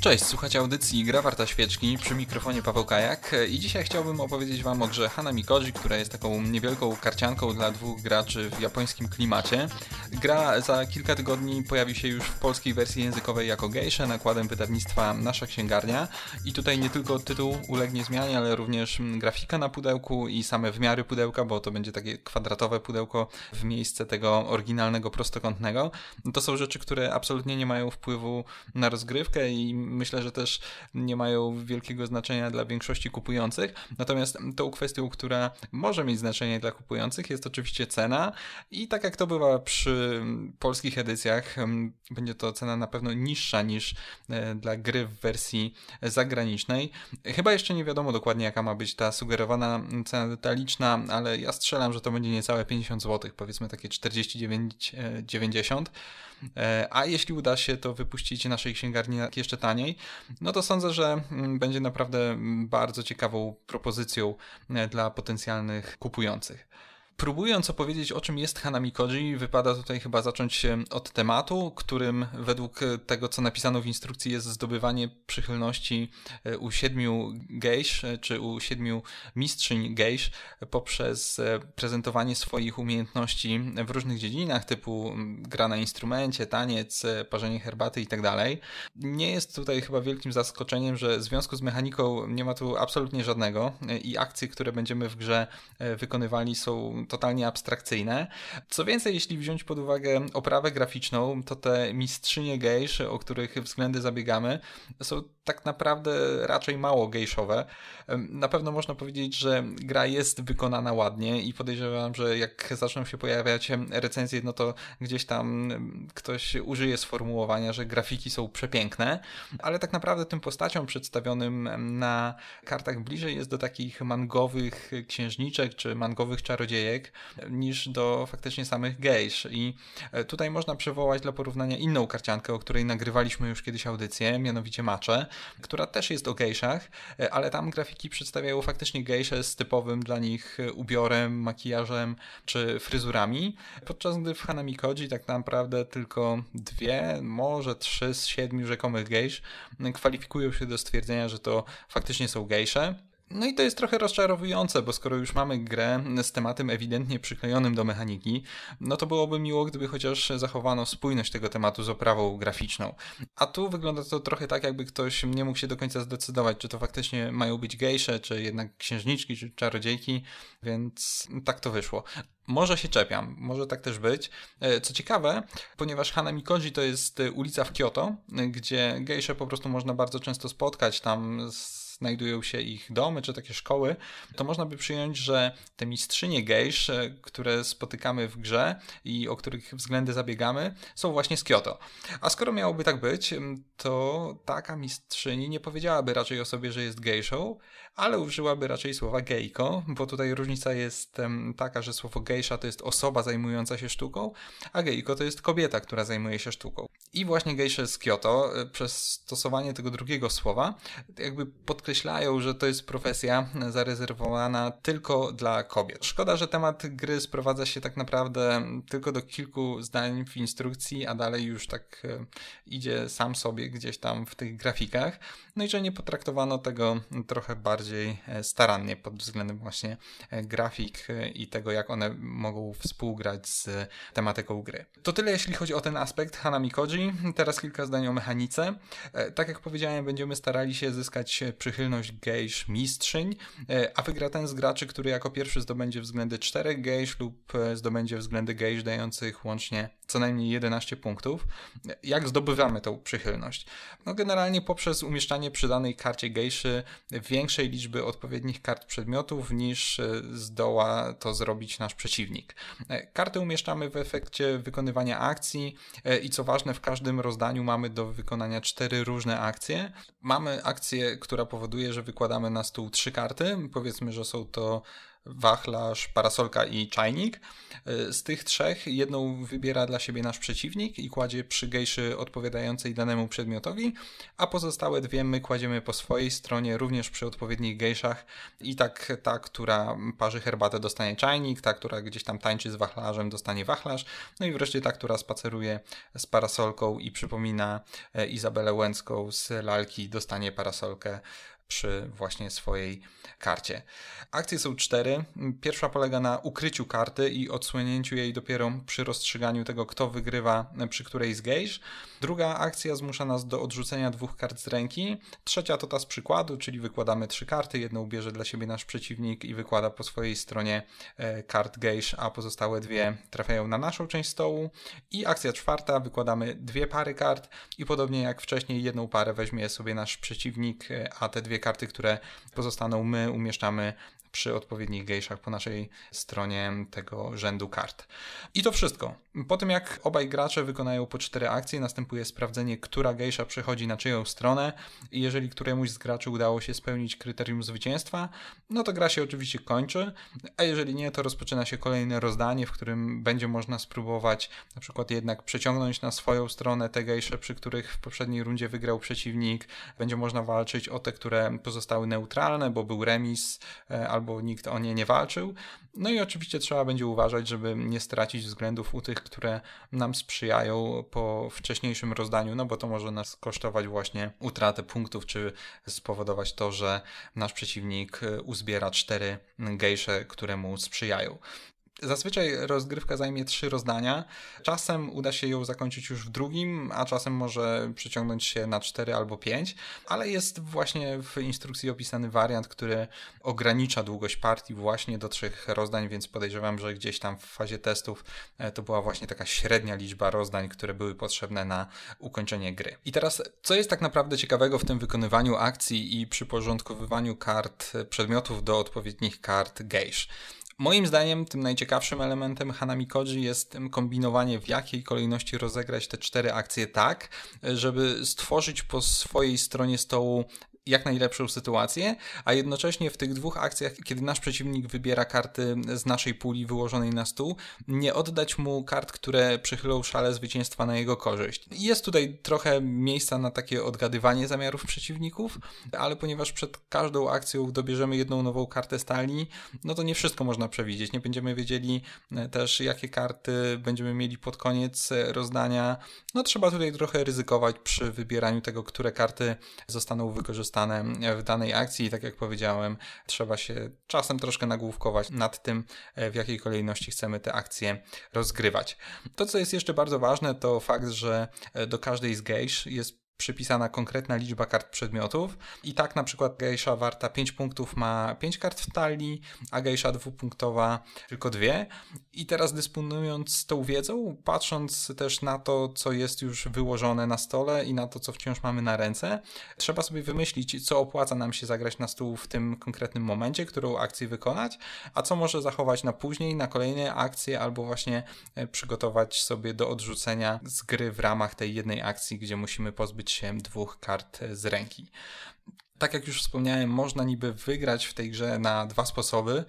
Cześć, słuchacie audycji Gra Warta Świeczki przy mikrofonie Paweł Kajak i dzisiaj chciałbym opowiedzieć Wam o grze Hanami Koji, która jest taką niewielką karcianką dla dwóch graczy w japońskim klimacie. Gra za kilka tygodni pojawi się już w polskiej wersji językowej jako gejsze nakładem wydawnictwa Nasza Księgarnia i tutaj nie tylko tytuł ulegnie zmianie, ale również grafika na pudełku i same wymiary pudełka, bo to będzie takie kwadratowe pudełko w miejsce tego oryginalnego prostokątnego. To są rzeczy, które absolutnie nie mają wpływu na rozgrywkę i myślę, że też nie mają wielkiego znaczenia dla większości kupujących. Natomiast tą kwestią, która może mieć znaczenie dla kupujących jest oczywiście cena i tak jak to bywa przy polskich edycjach, będzie to cena na pewno niższa niż e, dla gry w wersji zagranicznej. Chyba jeszcze nie wiadomo dokładnie jaka ma być ta sugerowana cena detaliczna, ale ja strzelam, że to będzie niecałe 50 zł, powiedzmy takie 49,90. E, a jeśli uda się to wypuścić naszej księgarni jeszcze taniej, no to sądzę, że mm, będzie naprawdę bardzo ciekawą propozycją e, dla potencjalnych kupujących. Próbując opowiedzieć o czym jest Hanami Koji, wypada tutaj chyba zacząć od tematu, którym według tego, co napisano w instrukcji, jest zdobywanie przychylności e, u siedmiu gejsz, e, czy u siedmiu mistrzyń gejsz poprzez e, prezentowanie swoich umiejętności w różnych dziedzinach, typu gra na instrumencie, taniec, parzenie herbaty itd. Tak nie jest tutaj chyba wielkim zaskoczeniem, że w związku z mechaniką nie ma tu absolutnie żadnego i akcje, które będziemy w grze wykonywali są totalnie abstrakcyjne. Co więcej, jeśli wziąć pod uwagę oprawę graficzną, to te mistrzynie gejsz, o których względy zabiegamy, są tak naprawdę raczej mało gejszowe. Na pewno można powiedzieć, że gra jest wykonana ładnie i podejrzewam, że jak zaczną się pojawiać recenzje, no to gdzieś tam ktoś użyje sformułowania, że grafiki są przepiękne, ale tak naprawdę tym postaciom przedstawionym na kartach bliżej jest do takich mangowych księżniczek czy mangowych czarodziejek, niż do faktycznie samych gejsz. I e, tutaj można przywołać dla porównania inną karciankę, o której nagrywaliśmy już kiedyś audycję, mianowicie Macze, która też jest o gejszach, e, ale tam grafiki przedstawiają faktycznie gejsze z typowym dla nich ubiorem, makijażem czy fryzurami, podczas gdy w Hanami Koji tak naprawdę tylko dwie, może trzy z siedmiu rzekomych gejsz kwalifikują się do stwierdzenia, że to faktycznie są gejsze. No i to jest trochę rozczarowujące, bo skoro już mamy grę z tematem ewidentnie przyklejonym do mechaniki, no to byłoby miło, gdyby chociaż zachowano spójność tego tematu z oprawą graficzną. A tu wygląda to trochę tak, jakby ktoś nie mógł się do końca zdecydować, czy to faktycznie mają być gejsze, czy jednak księżniczki, czy czarodziejki, więc tak to wyszło. Może się czepiam, może tak też być. E, co ciekawe, ponieważ Hanami Koji to jest ulica w Kyoto, gdzie gejsze po prostu można bardzo często spotkać tam z znajdują się ich domy czy takie szkoły, to można by przyjąć, że te mistrzynie gejsz, e, które spotykamy w grze i o których względy zabiegamy, są właśnie z Kyoto. A skoro miałoby tak być, to taka mistrzyni nie powiedziałaby raczej o sobie, że jest gejszą, ale użyłaby raczej słowa gejko, bo tutaj różnica jest taka, że słowo gejsza to jest osoba zajmująca się sztuką, a gejko to jest kobieta, która zajmuje się sztuką. I właśnie gejsze z Kyoto e, przez stosowanie tego drugiego słowa jakby podkreślają, że to jest profesja zarezerwowana tylko dla kobiet. Szkoda, że temat gry sprowadza się tak naprawdę tylko do kilku zdań w instrukcji, a dalej już tak e, idzie sam sobie gdzieś tam w tych grafikach. No i że nie potraktowano tego trochę bardziej e, starannie pod względem właśnie grafik i tego, jak one mogą współgrać z tematyką gry. To tyle jeśli chodzi o ten aspekt Hanami Koji. Teraz kilka zdań o mechanice. E, tak jak powiedziałem, będziemy starali się zyskać przychylność gejsz mistrzyń, e, a wygra ten z graczy, który jako pierwszy zdobędzie względy 4 gejsz lub e, zdobędzie względy gejsz dających łącznie co najmniej 11 punktów. Jak zdobywamy tą przychylność? No generalnie poprzez umieszczanie przy danej karcie gejszy większej liczby odpowiednich kart przedmiotów niż zdoła to zrobić nasz przeciwnik. Karty umieszczamy w efekcie wykonywania akcji i co ważne w każdym rozdaniu mamy do wykonania cztery różne akcje. Mamy akcję, która powoduje, że wykładamy na stół trzy karty. Powiedzmy, że są to wachlarz, parasolka i czajnik. E, z tych trzech jedną wybiera dla siebie nasz przeciwnik i kładzie przy gejszy odpowiadającej danemu przedmiotowi, a pozostałe dwie my kładziemy po swojej stronie, również przy odpowiednich gejszach i tak ta, która parzy herbatę dostanie czajnik, ta, która gdzieś tam tańczy z wachlarzem dostanie wachlarz, no i wreszcie ta, która spaceruje z parasolką i przypomina e, Izabelę Łęcką z lalki dostanie parasolkę przy właśnie swojej karcie. Akcje są cztery. Pierwsza polega na ukryciu karty i odsłonięciu jej dopiero przy rozstrzyganiu tego, kto wygrywa przy której z gejsz. Druga akcja zmusza nas do odrzucenia dwóch kart z ręki. Trzecia to ta z przykładu, czyli wykładamy trzy karty. Jedną bierze dla siebie nasz przeciwnik i wykłada po swojej stronie e, kart gejsz, a pozostałe dwie trafiają na naszą część stołu. I akcja czwarta, wykładamy dwie pary kart i podobnie jak wcześniej jedną parę weźmie sobie nasz przeciwnik, e, a te dwie karty, które pozostaną. My umieszczamy przy odpowiednich gejszach po naszej stronie tego rzędu kart. I to wszystko. Po tym jak obaj gracze wykonają po cztery akcje, następuje sprawdzenie, która gejsza przechodzi na czyją stronę i jeżeli któremuś z graczy udało się spełnić kryterium zwycięstwa, no to gra się oczywiście kończy, a jeżeli nie, to rozpoczyna się kolejne rozdanie, w którym będzie można spróbować na przykład jednak przeciągnąć na swoją stronę te gejsze, przy których w poprzedniej rundzie wygrał przeciwnik. Będzie można walczyć o te, które pozostały neutralne, bo był remis, albo albo nikt o nie nie walczył. No i oczywiście trzeba będzie uważać, żeby nie stracić względów u tych, które nam sprzyjają po wcześniejszym rozdaniu, no bo to może nas kosztować właśnie utratę punktów, czy spowodować to, że nasz przeciwnik uzbiera cztery gejsze, które mu sprzyjają. Zazwyczaj rozgrywka zajmie trzy rozdania. Czasem uda się ją zakończyć już w drugim, a czasem może przyciągnąć się na cztery albo pięć, ale jest właśnie w instrukcji opisany wariant, który ogranicza długość partii właśnie do trzech rozdań, więc podejrzewam, że gdzieś tam w fazie testów e, to była właśnie taka średnia liczba rozdań, które były potrzebne na ukończenie gry. I teraz, co jest tak naprawdę ciekawego w tym wykonywaniu akcji i przyporządkowywaniu kart przedmiotów do odpowiednich kart gejsz? Moim zdaniem tym najciekawszym elementem Hanami Koji jest kombinowanie w jakiej kolejności rozegrać te cztery akcje tak, żeby stworzyć po swojej stronie stołu jak najlepszą sytuację, a jednocześnie w tych dwóch akcjach, kiedy nasz przeciwnik wybiera karty z naszej puli wyłożonej na stół, nie oddać mu kart, które przychylą szale zwycięstwa na jego korzyść. Jest tutaj trochę miejsca na takie odgadywanie zamiarów przeciwników, ale ponieważ przed każdą akcją dobierzemy jedną nową kartę stali, no to nie wszystko można przewidzieć. Nie będziemy wiedzieli e, też, jakie karty będziemy mieli pod koniec e, rozdania. No trzeba tutaj trochę ryzykować przy wybieraniu tego, które karty zostaną wykorzystane w danej akcji i tak jak powiedziałem, trzeba się czasem troszkę nagłówkować nad tym, w jakiej kolejności chcemy te akcje rozgrywać. To, co jest jeszcze bardzo ważne, to fakt, że do każdej z gejsz jest przypisana konkretna liczba kart przedmiotów i tak na przykład gejsza warta 5 punktów ma 5 kart w talii, a gejsza dwupunktowa tylko dwie. I teraz dysponując tą wiedzą, patrząc też na to, co jest już wyłożone na stole i na to, co wciąż mamy na ręce, trzeba sobie wymyślić, co opłaca nam się zagrać na stół w tym konkretnym momencie, którą akcję wykonać, a co może zachować na później, na kolejne akcje, albo właśnie e, przygotować sobie do odrzucenia z gry w ramach tej jednej akcji, gdzie musimy pozbyć się dwóch kart z ręki tak jak już wspomniałem, można niby wygrać w tej grze na dwa sposoby,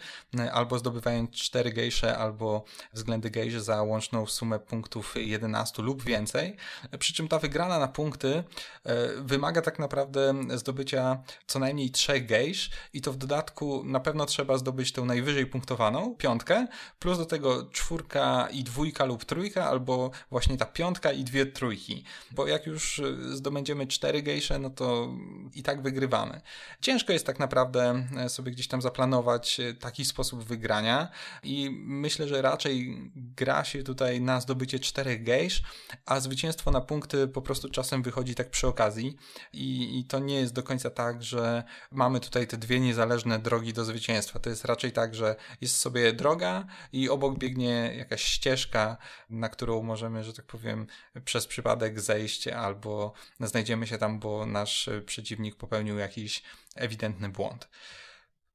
albo zdobywając cztery gejsze, albo względy gejże za łączną sumę punktów 11 lub więcej. Przy czym ta wygrana na punkty e, wymaga tak naprawdę zdobycia co najmniej trzech gejsz i to w dodatku na pewno trzeba zdobyć tą najwyżej punktowaną, piątkę, plus do tego czwórka i dwójka lub trójka, albo właśnie ta piątka i dwie trójki. Bo jak już zdobędziemy cztery gejsze, no to i tak wygrywamy Ciężko jest tak naprawdę e, sobie gdzieś tam zaplanować e, taki sposób wygrania i myślę, że raczej gra się tutaj na zdobycie czterech gejsz, a zwycięstwo na punkty po prostu czasem wychodzi tak przy okazji i, i to nie jest do końca tak, że mamy tutaj te dwie niezależne drogi do zwycięstwa. To jest raczej tak, że jest sobie droga i obok biegnie jakaś ścieżka, na którą możemy, że tak powiem, przez przypadek zejść albo znajdziemy się tam, bo nasz przeciwnik popełnił jakiś ewidentny błąd.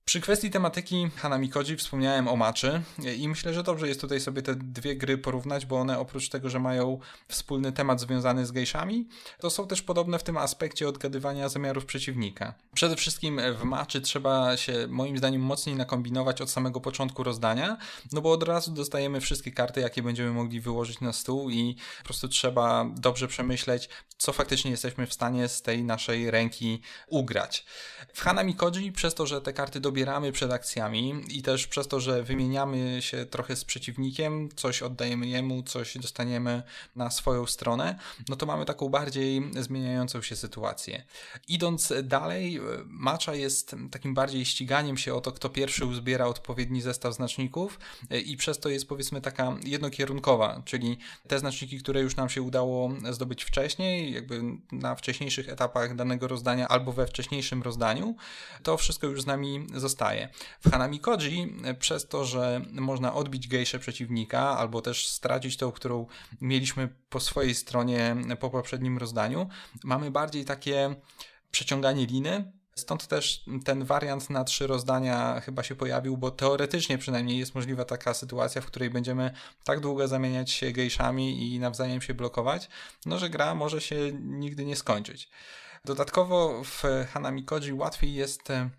Przy kwestii tematyki Hanami Koji wspomniałem o maczy i myślę, że dobrze jest tutaj sobie te dwie gry porównać, bo one oprócz tego, że mają wspólny temat związany z gejszami, to są też podobne w tym aspekcie odgadywania zamiarów przeciwnika. Przede wszystkim w maczy trzeba się moim zdaniem mocniej nakombinować od samego początku rozdania, no bo od razu dostajemy wszystkie karty, jakie będziemy mogli wyłożyć na stół i po prostu trzeba dobrze przemyśleć, co faktycznie jesteśmy w stanie z tej naszej ręki ugrać. W Hanami Koji przez to, że te karty do dobieramy przed akcjami i też przez to, że wymieniamy się trochę z przeciwnikiem, coś oddajemy jemu, coś dostaniemy na swoją stronę, no to mamy taką bardziej zmieniającą się sytuację. Idąc dalej, macza jest takim bardziej ściganiem się o to, kto pierwszy uzbiera odpowiedni zestaw znaczników i przez to jest powiedzmy taka jednokierunkowa, czyli te znaczniki, które już nam się udało zdobyć wcześniej, jakby na wcześniejszych etapach danego rozdania albo we wcześniejszym rozdaniu, to wszystko już z nami zostało zostaje. W Hanami Koji e, przez to, że można odbić gejszę przeciwnika albo też stracić tą, którą mieliśmy po swojej stronie po poprzednim rozdaniu, mamy bardziej takie przeciąganie liny, Stąd też ten wariant na trzy rozdania chyba się pojawił, bo teoretycznie przynajmniej jest możliwa taka sytuacja, w której będziemy tak długo zamieniać się gejszami i nawzajem się blokować, no że gra może się nigdy nie skończyć. Dodatkowo w Hanami Koji łatwiej jest e,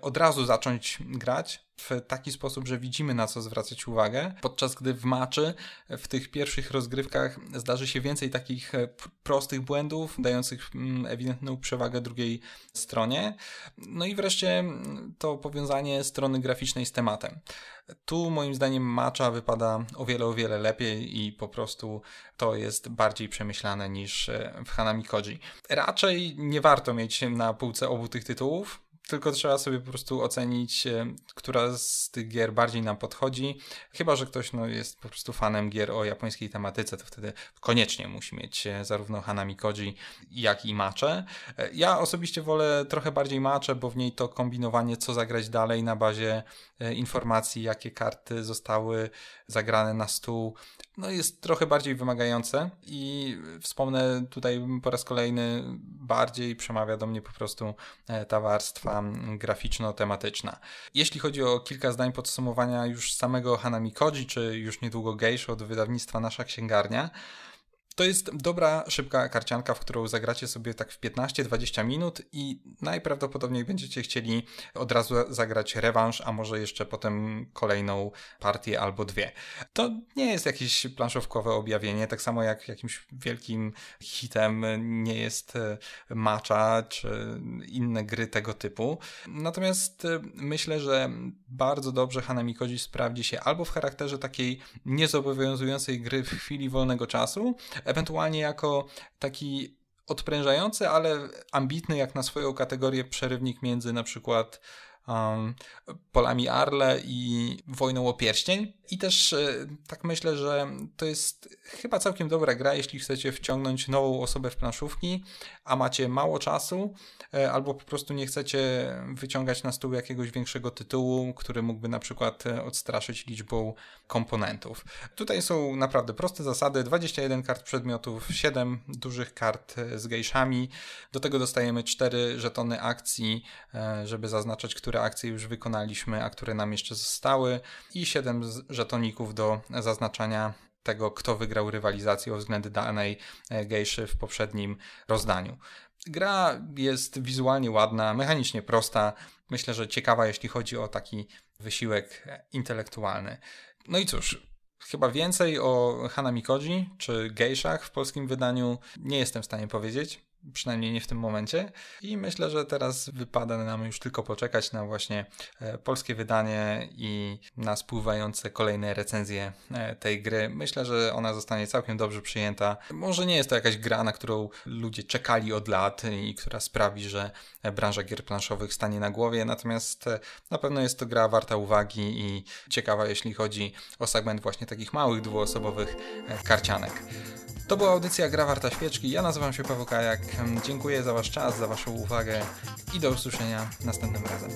od razu zacząć grać w taki sposób, że widzimy na co zwracać uwagę, podczas gdy w maczy w tych pierwszych rozgrywkach zdarzy się więcej takich e, prostych błędów, dających mm, ewidentną przewagę drugiej stronie. No i wreszcie mm, to powiązanie strony graficznej z tematem. Tu moim zdaniem macza wypada o wiele, o wiele lepiej i po prostu to jest bardziej przemyślane niż e, w Hanami Koji. Raczej nie warto mieć na półce obu tych tytułów, tylko trzeba sobie po prostu ocenić, e, która z tych gier bardziej nam podchodzi. Chyba, że ktoś no, jest po prostu fanem gier o japońskiej tematyce, to wtedy koniecznie musi mieć e, zarówno Hanami Koji, jak i Macze. E, ja osobiście wolę trochę bardziej Macze, bo w niej to kombinowanie, co zagrać dalej na bazie informacji, jakie karty zostały zagrane na stół, no jest trochę bardziej wymagające i wspomnę tutaj po raz kolejny, bardziej przemawia do mnie po prostu ta warstwa graficzno-tematyczna. Jeśli chodzi o kilka zdań podsumowania już samego Hanami Koji, czy już niedługo Geisha od wydawnictwa Nasza Księgarnia, to jest dobra, szybka karcianka, w którą zagracie sobie tak w 15-20 minut i najprawdopodobniej będziecie chcieli od razu zagrać rewanż, a może jeszcze potem kolejną partię albo dwie. To nie jest jakieś planszówkowe objawienie, tak samo jak jakimś wielkim hitem nie jest e, Matcha czy inne gry tego typu. Natomiast e, myślę, że bardzo dobrze Hanami Koji sprawdzi się albo w charakterze takiej niezobowiązującej gry w chwili wolnego czasu, ewentualnie jako taki odprężający, ale ambitny jak na swoją kategorię przerywnik między na przykład um, polami Arle i wojną o pierścień. I też e, tak myślę, że to jest chyba całkiem dobra gra, jeśli chcecie wciągnąć nową osobę w planszówki, a macie mało czasu, e, albo po prostu nie chcecie wyciągać na stół jakiegoś większego tytułu, który mógłby na przykład e, odstraszyć liczbą komponentów. Tutaj są naprawdę proste zasady: 21 kart przedmiotów, 7 dużych kart z gejszami. Do tego dostajemy 4 żetony akcji, żeby zaznaczać, które akcje już wykonaliśmy, a które nam jeszcze zostały, i 7 żetonów żetoników do zaznaczania tego, kto wygrał rywalizację o względy danej e, gejszy w poprzednim rozdaniu. Gra jest wizualnie ładna, mechanicznie prosta. Myślę, że ciekawa, jeśli chodzi o taki wysiłek intelektualny. No i cóż, chyba więcej o Hanami Koji czy gejszach w polskim wydaniu nie jestem w stanie powiedzieć przynajmniej nie w tym momencie. I myślę, że teraz wypada nam już tylko poczekać na właśnie e, polskie wydanie i na spływające kolejne recenzje e, tej gry. Myślę, że ona zostanie całkiem dobrze przyjęta. Może nie jest to jakaś gra, na którą ludzie czekali od lat i która sprawi, że branża gier planszowych stanie na głowie, natomiast e, na pewno jest to gra warta uwagi i ciekawa, jeśli chodzi o segment właśnie takich małych, dwuosobowych karcianek. To była audycja Gra Warta Świeczki. Ja nazywam się Paweł Kajak. Dziękuję za Wasz czas, za Waszą uwagę i do usłyszenia następnym razem.